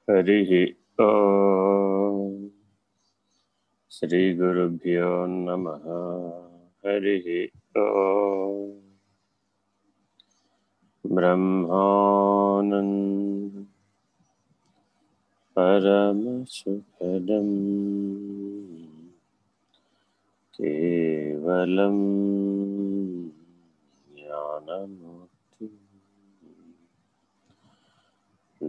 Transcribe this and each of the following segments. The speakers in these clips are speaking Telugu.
हरिः श्रीगुरुभ्यो नमः। हरिः ॐ ब्रह्मानन्द परमसुखदम्। केवलं ज्ञानमूर्तिम्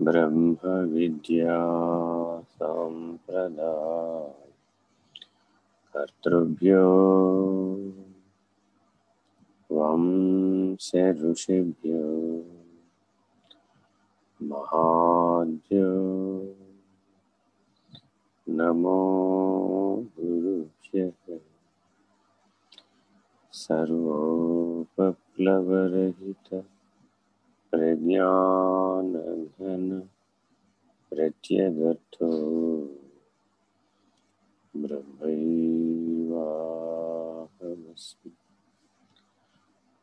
ब्रह्मविद्या सम्प्रदाय कर्तृभ्यो वंश ऋषिभ्यो। महाभ्यो नमो गुरुभ्यः। सर्वोपप्लवरहित। प्रज्ञानघन प्रत्यगर्थो ब्रह्मैवाहमस्मि।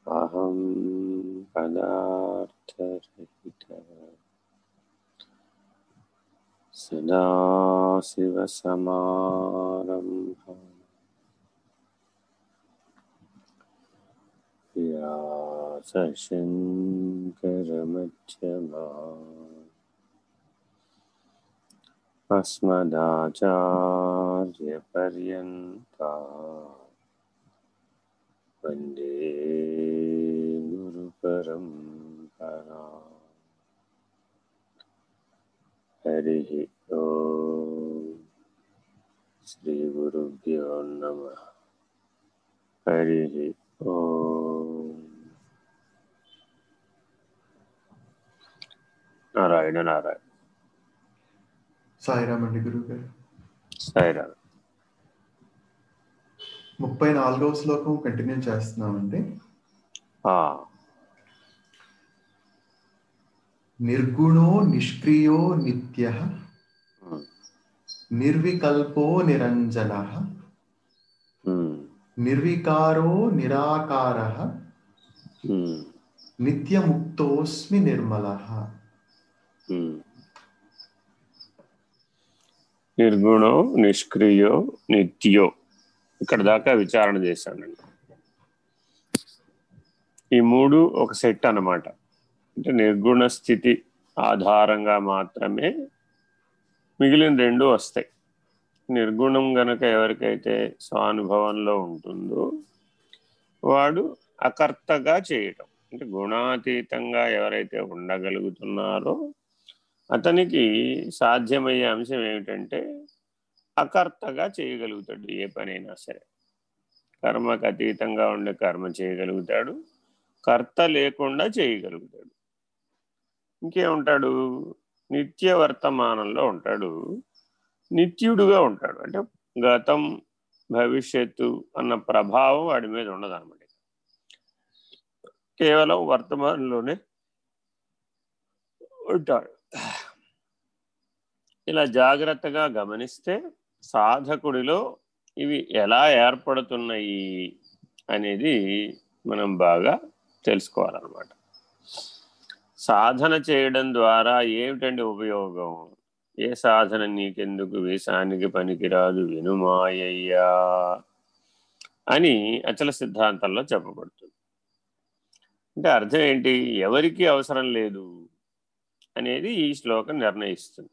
अहं पदार्थरहितः। सदाशिवसमारम्भा। व्यासशङ्करमध्यमा अस्मदाचार्यपर्यन्ता वंदे गुरुपरम्परा हरिः ॐ श्रीगुरुभ्यो नमः हरिः ॐ నారాయణ నారాయణ. సాయిరామ్ అండి గురువు గారు సాయిరామ్. ముప్పై నాలుగవ శ్లోకం కంటిన్యూ చేస్తున్నామండి. నిర్గుణో నిష్క్రియో నిత్య నిర్వికల్పో నిరంజన నిర్వికారో నిరాకార నిత్యముక్తోస్మి నిర్మల. నిర్గుణో నిష్క్రియో నిత్యో. ఇక్కడ దాకా విచారణ చేశానండి ఈ మూడు ఒక సెట్ అన్నమాట. అంటే నిర్గుణ స్థితి ఆధారంగా మాత్రమే మిగిలిన రెండు వస్తాయి. నిర్గుణం గనక ఎవరికైతే స్వానుభవంలో ఉంటుందో వాడు అకర్తగా చేయటం. అంటే గుణాతీతంగా ఎవరైతే ఉండగలుగుతున్నారో అతనికి సాధ్యమయ్యే అంశం ఏమిటంటే అకర్తగా చేయగలుగుతాడు ఏ పనైనా సరే. కర్మకు అతీతంగా ఉండే కర్మ చేయగలుగుతాడు. కర్త లేకుండా చేయగలుగుతాడు. ఇంకేముంటాడు? నిత్య వర్తమానంలో ఉంటాడు. నిత్యుడుగా ఉంటాడు. అంటే గతం భవిష్యత్తు అన్న ప్రభావం వాడి మీద ఉండదు అనమాట కేవలం వర్తమానంలోనే ఉంటాడు. ఇలా జాగ్రత్తగా గమనిస్తే సాధకుడిలో ఇవి ఎలా ఏర్పడుతున్నాయి అనేది మనం బాగా తెలుసుకోవాలన్నమాట. సాధన చేయడం ద్వారా ఏమిటండి ఉపయోగం? ఏ సాధన నీకెందుకు? వేషానికి పనికిరాదు వినుమాయ్యా అని అచల సిద్ధాంతంలో చెప్పబడుతుంది. అంటే అర్థం ఏంటి? ఎవరికి అవసరం లేదు అనేది ఈ శ్లోకం నిర్ణయిస్తుంది.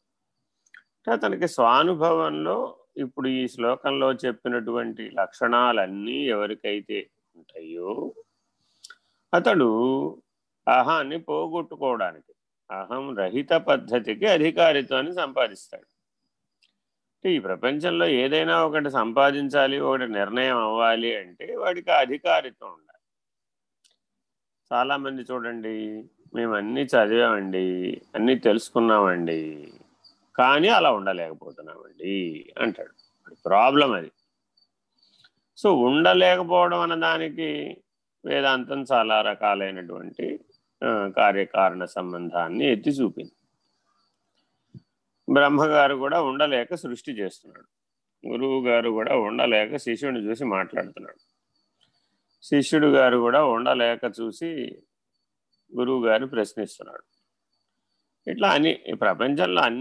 అతనికి స్వానుభవంలో ఇప్పుడు ఈ శ్లోకంలో చెప్పినటువంటి లక్షణాలన్నీ ఎవరికైతే ఉంటాయో అతడు అహాన్ని పోగొట్టుకోవడానికి అహం రహిత పద్ధతికి అధికారిత్వాన్ని సంపాదిస్తాడు. ఈ ప్రపంచంలో ఏదైనా ఒకటి సంపాదించాలి ఒకటి నిర్ణయం అవ్వాలి అంటే వాడికి అధికారిత్వం ఉండాలి. చాలామంది చూడండి మేము అన్నీ చదివామండి అన్నీ తెలుసుకున్నామండి కానీ అలా ఉండలేకపోతున్నామండి అంటాడు. ప్రాబ్లం అది. సో ఉండలేకపోవడం అన్నదానికి వేదాంతం చాలా రకాలైనటువంటి కార్యకారణ సంబంధాన్ని ఎత్తి చూపింది. బ్రహ్మగారు కూడా ఉండలేక సృష్టి చేస్తున్నాడు. గురువు గారు కూడా ఉండలేక శిష్యుడిని చూసి మాట్లాడుతున్నాడు. శిష్యుడు గారు కూడా ఉండలేక చూసి గురువు గారిని ప్రశ్నిస్తున్నాడు. ఇట్లా అన్ని ప్రపంచంలో అన్ని